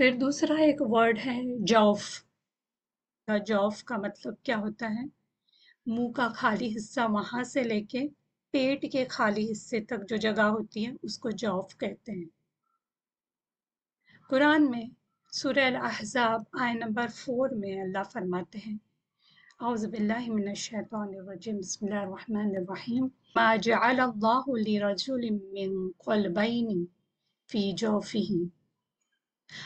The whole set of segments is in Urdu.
پھر دوسرا ایک ورڈ ہے جوف۔ جوف کا مطلب کیا ہوتا ہے؟ منہ کا خالی حصہ وہاں سے لے کے پیٹ کے خالی حصے تک جو جگہ ہوتی ہے، اس کو جوف کہتے ہیں۔ قرآن میں سورہ الاحزاب آئے نمبر فور میں اللہ فرماتے ہیں، اعوذ باللہ من الشیطان الرجیم، بسم اللہ الرحمن الرحیم۔ ما جعل اللہ لرجل من قلبین فی جوفہ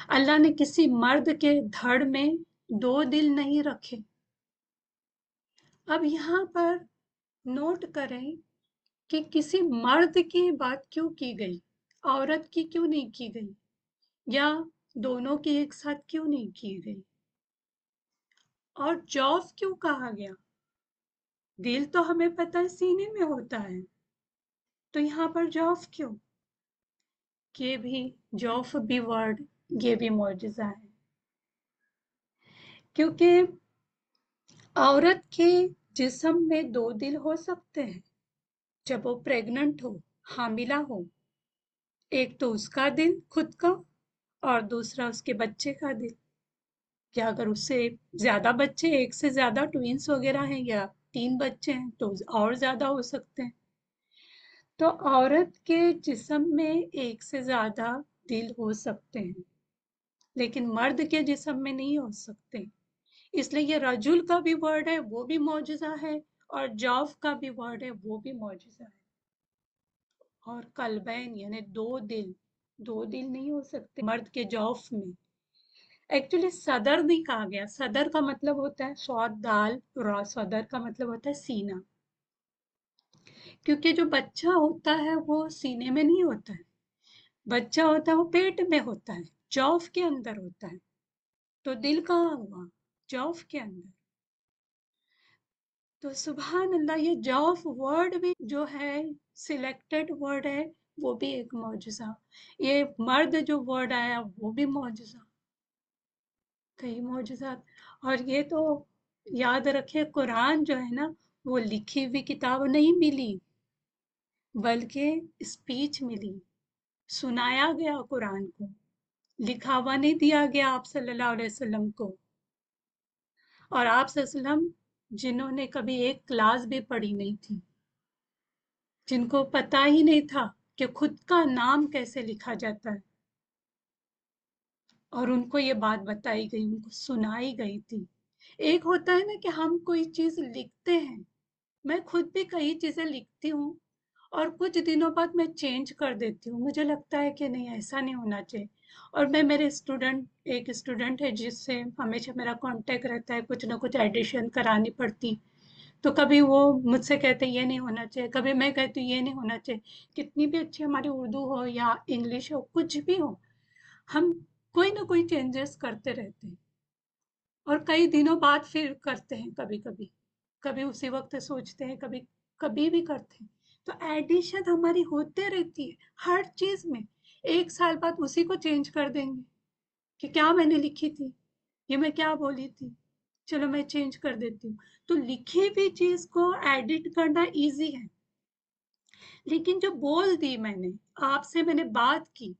اللہ نے کسی مرد کے دھڑ میں دو دل نہیں رکھے۔ اب یہاں پر نوٹ کریں کہ کسی مرد کی بات کیوں کی گئی؟ عورت کی کیوں نہیں کی گئی؟ یا دونوں کی ایک ساتھ کیوں نہیں کی گئی؟ اور جوف کیوں کہا گیا؟ دل تو ہمیں پتہ ہے سینے میں ہوتا ہے۔ تو یہاں پر جوف کیوں؟ کہ بھی جوف بھی ورڈ یہ بھی معجزہ ہے۔ کیونکہ عورت کے جسم میں دو دل ہو سکتے ہیں۔ جب وہ پریگننٹ ہو، حاملہ ہو، ایک تو اس کا دل خود کا اور دوسرا اس کے بچے کا دل۔ یا اگر اس سے زیادہ بچے، ایک سے زیادہ ٹوینس وغیرہ ہیں یا تین بچے ہیں، تو اور زیادہ ہو سکتے ہیں۔ تو عورت کے جسم میں ایک سے زیادہ دل ہو سکتے ہیں۔ لیکن مرد کے جسم میں نہیں ہو سکتے۔ اس لیے یہ رجل کا بھی ورڈ ہے، وہ بھی معجزہ ہے، اور جوف کا بھی ورڈ ہے، وہ بھی معجزہ ہے۔ اور قلبین یعنی دو دل دو دل نہیں ہو سکتے مرد کے جوف میں۔ ایکچولی صدر نہیں کہا گیا۔ صدر کا مطلب ہوتا ہے سواد دال، را صدر کا مطلب ہوتا ہے سینہ۔ کیونکہ جو بچہ ہوتا ہے وہ سینے میں نہیں ہوتا ہے۔ بچہ ہوتا ہے وہ پیٹ میں ہوتا ہے۔ جوف کے اندر ہوتا ہے۔ تو دل کہاں ہوا؟ جوف کے اندر۔ تو سبحان اللہ، یہ جوف ورڈ بھی جو ہے سلیکٹڈ ورڈ ہے، وہ بھی ایک معجزہ۔ یہ مرد جو ورڈ آیا، وہ بھی معجزہ۔ کئی معجزات۔ اور یہ تو یاد رکھے قرآن جو ہے نا، وہ لکھی ہوئی کتاب نہیں ملی، بلکہ اسپیچ ملی۔ سنایا گیا قرآن کو۔ لکھا ہوا نہیں دیا گیا آپ صلی اللہ علیہ وسلم کو۔ اور آپ صلی اللہ علیہ وسلم جنہوں نے کبھی ایک کلاس بھی پڑھی نہیں تھی، جن کو پتا ہی نہیں تھا کہ خود کا نام کیسے لکھا جاتا ہے۔ اور ان کو یہ بات بتائی گئی، ان کو سنائی گئی تھی۔ ایک ہوتا ہے نا کہ ہم کوئی چیز لکھتے ہیں، میں خود بھی کئی چیزیں لکھتی ہوں اور کچھ دنوں بعد میں چینج کر دیتی ہوں۔ مجھے لگتا ہے کہ نہیں، ایسا نہیں ہونا چاہیے۔ اور میں، میرے اسٹوڈنٹ ایک اسٹوڈنٹ ہے جس سے ہمیشہ میرا کانٹیکٹ رہتا ہے، کچھ نہ کچھ ایڈیشن کرانی پڑتی۔ تو کبھی وہ مجھ سے کہتے، یہ نہیں ہونا چاہیے کبھی میں کہتی، یہ نہیں ہونا چاہیے کتنی بھی اچھی ہماری اردو ہو یا انگلش ہو، کچھ بھی ہو، ہم کوئی نہ کوئی چینجز کرتے رہتے ہیں۔ اور کئی دنوں بعد پھر کرتے ہیں کبھی کبھی۔ کبھی اسی وقت سوچتے ہیں، کبھی کبھی بھی کرتے ہیں۔ تو ایڈیشن ہماری ہوتے رہتی ہے، ہر چیز میں۔ ایک سال بعد اسی کو چینج کر دیں گے کہ کیا میں نے لکھی تھی، یہ میں کیا بولی تھی۔ چلو میں چینج کر دیتی ہوں۔ تو لکھی ہوئی چیز کو ایڈٹ کرنا ایزی ہے۔ لیکن جو بول دی میں نے، آپ سے میں نے بات کی۔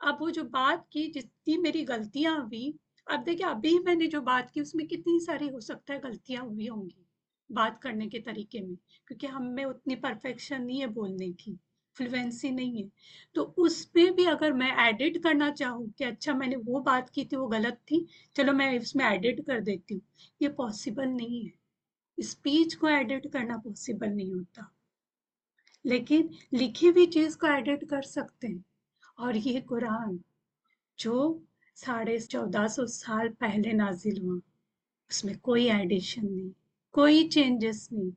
اب وہ جو بات کی، جتنی میری غلطیاں ہوئی اب دیکھیں ابھی میں نے جو بات کی، اس میں کتنی ساری ہو سکتا ہے غلطیاں ہوئی ہوں گی۔ بات کرنے کے طریقے میں، کیونکہ ہم میں اتنی پرفیکشن نہیں ہے بولنے کی فلوینسی نہیں ہے۔ تو اس میں بھی اگر میں ایڈٹ کرنا چاہوں کہ اچھا میں نے وہ بات کی تھی، وہ غلط تھی، چلو میں اس میں ایڈٹ کر دیتی ہوں۔ یہ پاسبل نہیں ہے۔ اسپیچ کو ایڈٹ کرنا پاسبل نہیں ہوتا۔ لیکن لکھی ہوئی چیز کو ایڈٹ کر سکتے ہیں۔ اور یہ قرآن، جو ساڑھے چودہ سو سال پہلے نازل ہوا، اس میں کوئی ایڈیشن نہیں۔ کوئی چینجز نہیں۔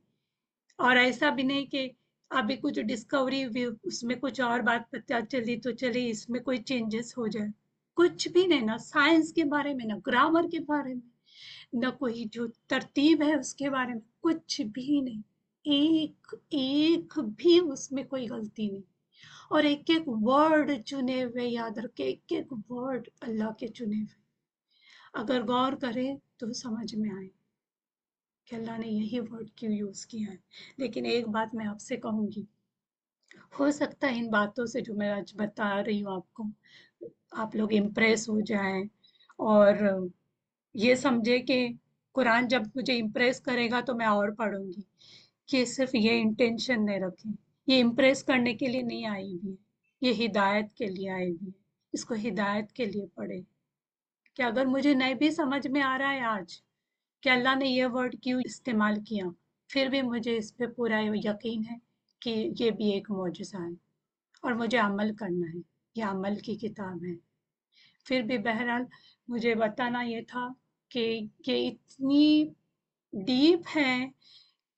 اور ایسا بھی نہیں کہ ابھی کچھ ڈسکوری ہوئی اس میں کچھ اور بات پتہ چلی تو چلی اس میں کوئی چینجز ہو جائے۔ کچھ بھی نہیں، نہ سائنس کے بارے میں، نہ گرامر کے بارے میں، نہ کوئی جو ترتیب ہے اس کے بارے میں، کچھ بھی نہیں۔ ایک ایک بھی اس میں کوئی غلطی نہیں۔ اور ایک ایک ورڈ چنے ہوئے، یاد رکھے، ایک ایک ورڈ اللہ کے چنے ہوئے۔ اگر غور کرے تو سمجھ میں آئے۔ کہ اللہ نے یہی ورڈ کیوں یوز کیا ہے۔ لیکن ایک بات میں آپ سے کہوں گی، ہو سکتا ہے ان باتوں سے جو میں آج بتا رہی ہوں آپ کو، آپ لوگ امپریس ہو جائیں اور یہ سمجھے کہ قرآن جب مجھے امپریس کرے گا تو میں اور پڑھوں گی کہ صرف یہ انٹینشن نہیں رکھیں۔ یہ امپریس کرنے کے لیے نہیں آئی ہوئی یہ ہدایت کے لیے آئی ہوئی اس کو ہدایت کے لیے پڑھے کہ اگر مجھے نہیں بھی سمجھ میں آ رہا ہے آج کہ اللہ نے یہ ورڈ کیوں استعمال کیا؟ پھر بھی مجھے اس پہ پورا یقین ہے کہ یہ بھی ایک معجزہ ہے اور مجھے عمل کرنا ہے، یہ عمل کی کتاب ہے۔ پھر بھی بہرحال مجھے بتانا یہ تھا کہ یہ اتنی ڈیپ ہے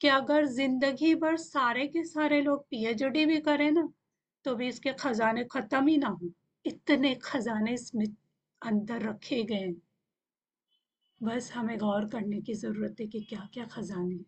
کہ اگر زندگی بھر سارے کے سارے لوگ پی ایچ ڈی بھی کریں نا، تو بھی اس کے خزانے ختم ہی نہ ہوں۔ اتنے خزانے اس میں اندر رکھے گئے بس ہمیں غور کرنے کی ضرورت ہے کہ کیا کیا خزانے